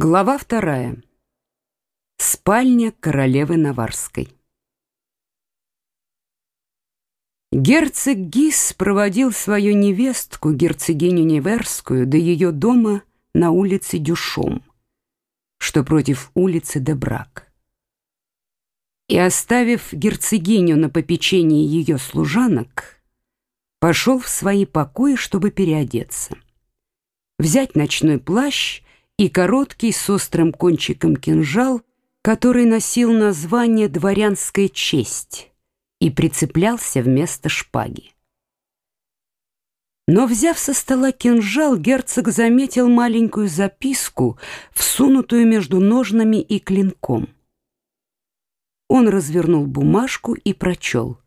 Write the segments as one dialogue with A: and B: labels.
A: Глава вторая. Спальня королевы Наварской. Герцог Гис проводил свою невестку, герцогиню Неверскую, до ее дома на улице Дюшом, что против улицы Дебрак. И, оставив герцогиню на попечении ее служанок, пошел в свои покои, чтобы переодеться, взять ночной плащ и короткий с острым кончиком кинжал, который носил название «Дворянская честь» и прицеплялся вместо шпаги. Но, взяв со стола кинжал, герцог заметил маленькую записку, всунутую между ножнами и клинком. Он развернул бумажку и прочел.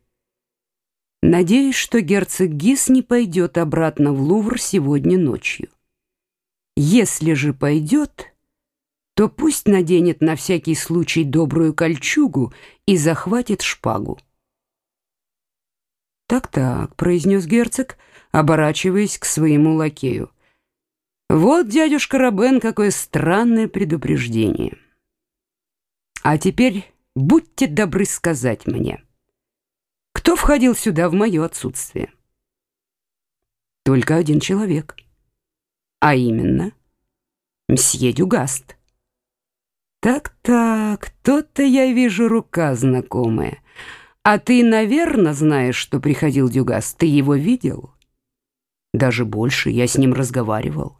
A: «Надеюсь, что герцог Гис не пойдет обратно в Лувр сегодня ночью». Если же пойдет, то пусть наденет на всякий случай добрую кольчугу и захватит шпагу. «Так-так», — произнес герцог, оборачиваясь к своему лакею. «Вот, дядюшка Рабен, какое странное предупреждение. А теперь будьте добры сказать мне, кто входил сюда в мое отсутствие?» «Только один человек» а именно мсье Дюгаст. Так-так, то-то я вижу рука знакомая. А ты, наверное, знаешь, что приходил Дюгаст. Ты его видел? Даже больше, я с ним разговаривал.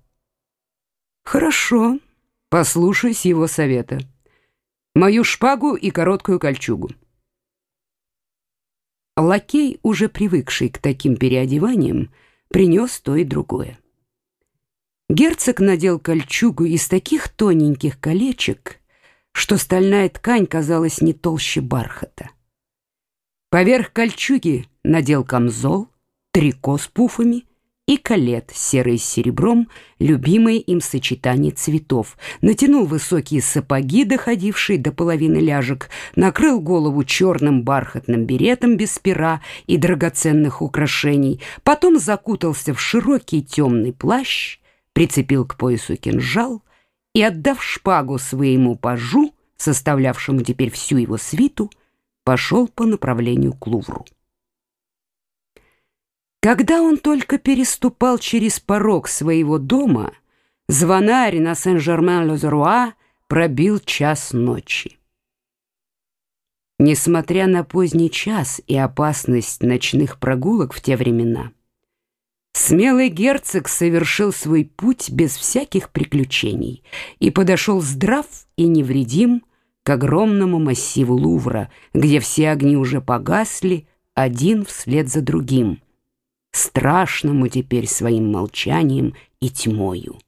A: Хорошо, послушайся его совета. Мою шпагу и короткую кольчугу. Лакей, уже привыкший к таким переодеваниям, принес то и другое. Герцог надел кольчугу из таких тоненьких колечек, что стальная ткань казалась не толще бархата. Поверх кольчуги надел камзол, трико с пуфами и колет серый с серебром, любимое им сочетание цветов, натянул высокие сапоги, доходившие до половины ляжек, накрыл голову черным бархатным беретом без пера и драгоценных украшений, потом закутался в широкий темный плащ прицепил к поясу кинжал и, отдав шпагу своему пажу, составлявшему теперь всю его свиту, пошел по направлению к Лувру. Когда он только переступал через порог своего дома, звонарь на Сен-Жермен-Лозеруа пробил час ночи. Несмотря на поздний час и опасность ночных прогулок в те времена, Смелый герцог совершил свой путь без всяких приключений и подошел здрав и невредим к огромному массиву Лувра, где все огни уже погасли, один вслед за другим, страшному теперь своим молчанием и тьмою.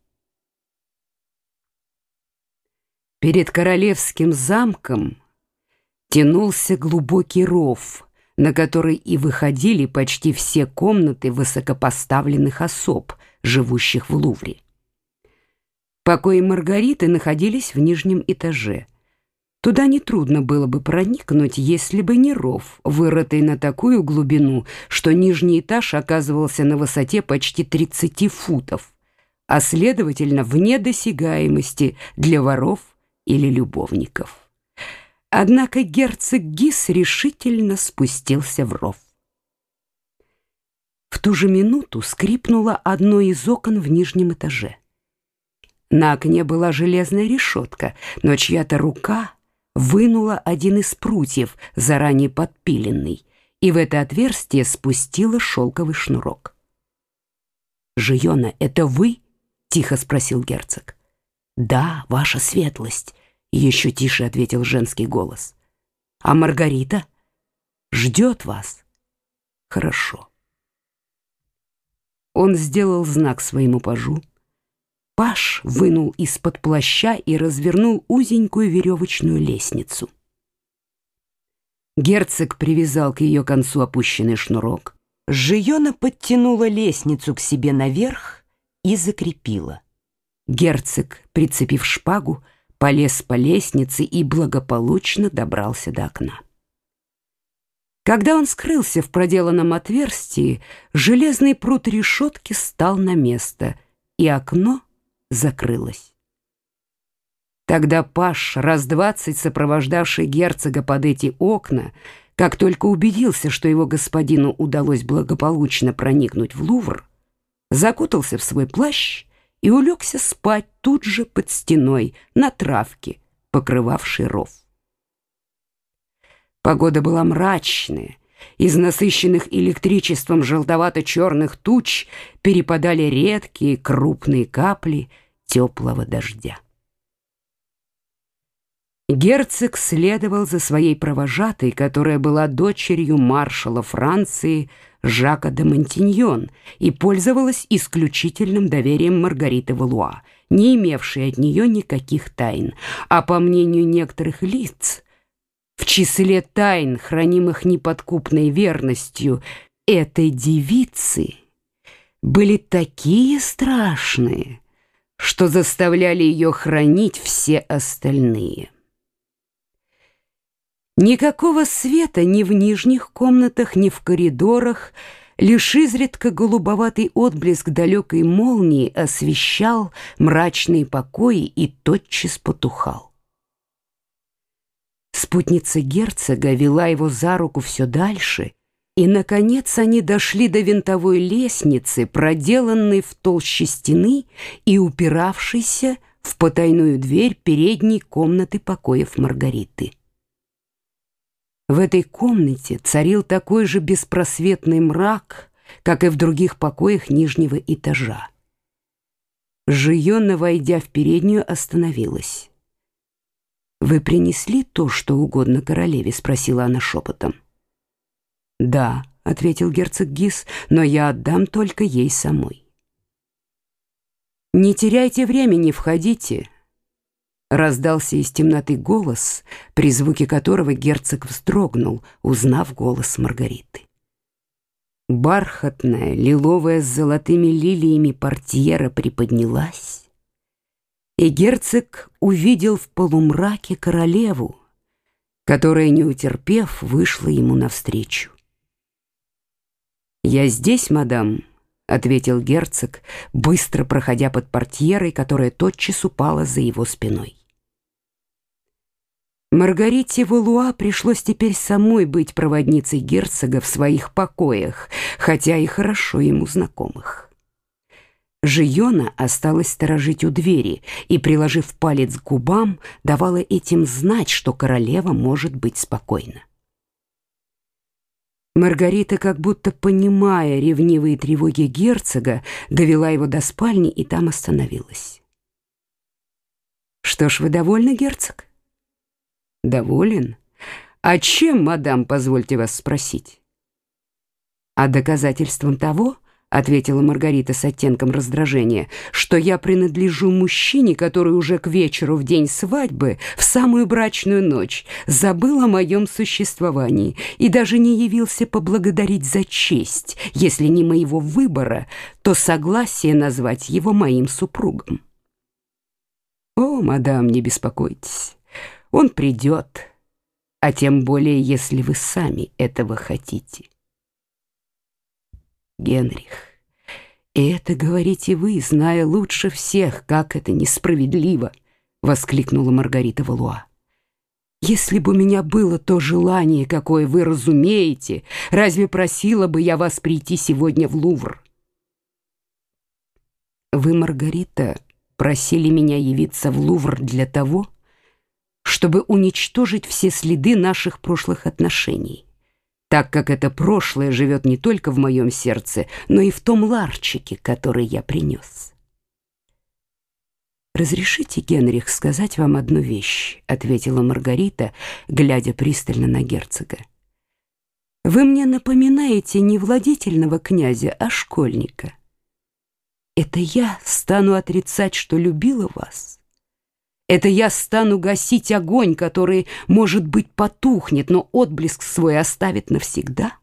A: Перед королевским замком тянулся глубокий ров — на который и выходили почти все комнаты высокопоставленных особ, живущих в Лувре. Покои Маргариты находились в нижнем этаже. Туда нетрудно было бы проникнуть, если бы не ров, вырытый на такую глубину, что нижний этаж оказывался на высоте почти 30 футов, а, следовательно, вне досягаемости для воров или любовников. Однако герцог Гис решительно спустился в ров. В ту же минуту скрипнуло одно из окон в нижнем этаже. На окне была железная решетка, но чья-то рука вынула один из прутьев, заранее подпиленный, и в это отверстие спустила шелковый шнурок. «Жиона, это вы?» — тихо спросил герцог. «Да, ваша светлость», еще тише ответил женский голос. А Маргарита ждет вас. Хорошо. Он сделал знак своему пажу. Паш вынул из-под плаща и развернул узенькую веревочную лестницу. Герцог привязал к ее концу опущенный шнурок. Жиона подтянула лестницу к себе наверх и закрепила. Герцог, прицепив шпагу, полез по лестнице и благополучно добрался до окна. Когда он скрылся в проделанном отверстии, железный прут решетки стал на место, и окно закрылось. Тогда Паш, раз двадцать сопровождавший герцога под эти окна, как только убедился, что его господину удалось благополучно проникнуть в Лувр, закутался в свой плащ и улегся спать тут же под стеной на травке, покрывавшей ров. Погода была мрачная, из насыщенных электричеством желтовато-черных туч перепадали редкие крупные капли теплого дождя. Герцог следовал за своей провожатой, которая была дочерью маршала Франции Жака де Монтиньон и пользовалась исключительным доверием Маргариты Валуа, не имевшей от нее никаких тайн, а по мнению некоторых лиц, в числе тайн, хранимых неподкупной верностью этой девицы, были такие страшные, что заставляли ее хранить все остальные. Никакого света ни в нижних комнатах, ни в коридорах, лишь изредка голубоватый отблеск далекой молнии освещал мрачные покои и тотчас потухал. Спутница герцога вела его за руку все дальше, и, наконец, они дошли до винтовой лестницы, проделанной в толще стены и упиравшейся в потайную дверь передней комнаты покоев Маргариты. В этой комнате царил такой же беспросветный мрак, как и в других покоях нижнего этажа. Жиона, войдя в переднюю, остановилась. «Вы принесли то, что угодно королеве?» — спросила она шепотом. «Да», — ответил герцог Гис, — «но я отдам только ей самой». «Не теряйте времени, входите», Раздался из темноты голос, при звуке которого герцог вздрогнул, узнав голос Маргариты. Бархатная, лиловая с золотыми лилиями портьера приподнялась, и герцог увидел в полумраке королеву, которая, не утерпев, вышла ему навстречу. «Я здесь, мадам», — ответил герцог, быстро проходя под портьерой, которая тотчас упала за его спиной. Маргарите Валуа пришлось теперь самой быть проводницей герцога в своих покоях, хотя и хорошо ему знакомых. Жиона осталась сторожить у двери и, приложив палец к губам, давала этим знать, что королева может быть спокойна. Маргарита, как будто понимая ревнивые тревоги герцога, довела его до спальни и там остановилась. «Что ж, вы довольны, герцог?» Доволен? А чем, мадам, позвольте вас спросить? А доказательством того, ответила Маргарита с оттенком раздражения, что я принадлежу мужчине, который уже к вечеру в день свадьбы, в самую брачную ночь, забыл о моем существовании и даже не явился поблагодарить за честь, если не моего выбора, то согласие назвать его моим супругом. О, мадам, не беспокойтесь. Он придет, а тем более, если вы сами этого хотите. Генрих, и это говорите вы, зная лучше всех, как это несправедливо, воскликнула Маргарита Валуа. Если бы у меня было то желание, какое вы разумеете, разве просила бы я вас прийти сегодня в Лувр? Вы, Маргарита, просили меня явиться в Лувр для того, чтобы уничтожить все следы наших прошлых отношений, так как это прошлое живет не только в моем сердце, но и в том ларчике, который я принес. «Разрешите, Генрих, сказать вам одну вещь», — ответила Маргарита, глядя пристально на герцога. «Вы мне напоминаете не владетельного князя, а школьника. Это я стану отрицать, что любила вас?» Это я стану гасить огонь, который, может быть, потухнет, но отблеск свой оставит навсегда.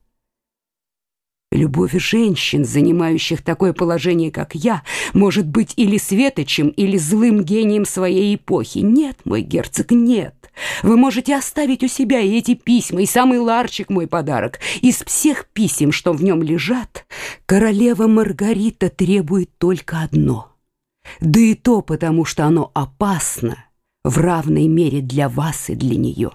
A: Любовь женщин, занимающих такое положение, как я, может быть или светочем, или злым гением своей эпохи. Нет, мой герцог, нет. Вы можете оставить у себя и эти письма, и самый ларчик мой подарок. Из всех писем, что в нем лежат, королева Маргарита требует только одно — да и то потому, что оно опасно, в равной мере для вас и для нее.